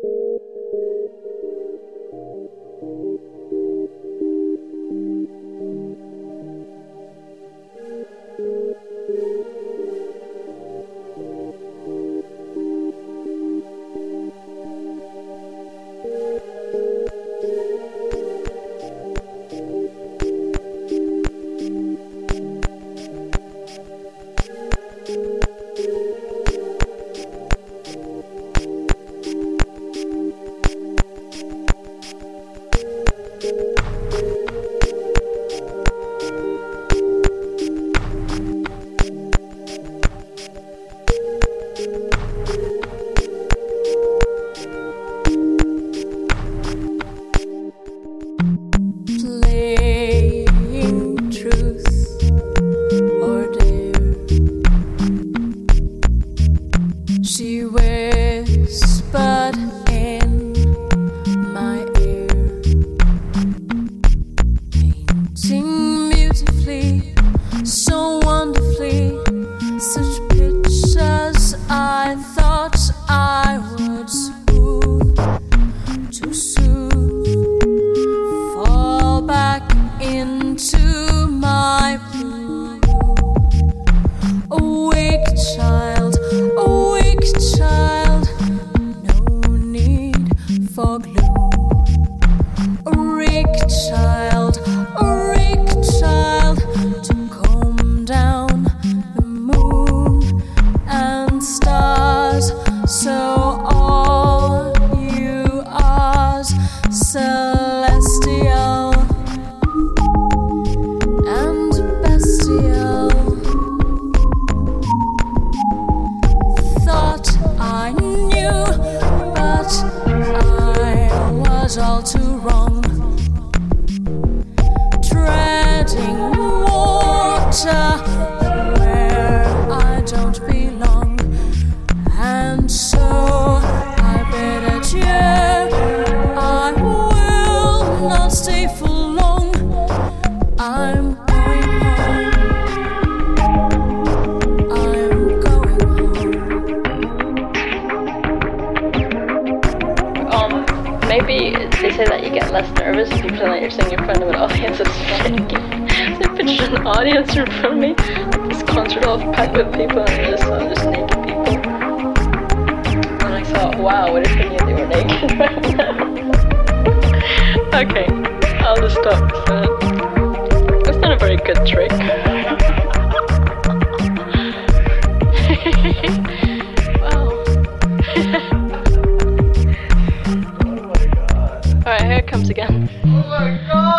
Playing Treading water where I don't belong, and so I bid adieu. I will not stay for long. I'm going home. I'm going home. Um, maybe they say that you get less nervous if you pretend that you're singing in front of an audience that's shaking. An audience in front of me, this concert hall packed with people, and just saw just naked people. And I thought, wow, what if I knew they were naked right now? okay, I'll just stop. So that's not a very good trick. wow. Alright, here it comes again. Oh Playing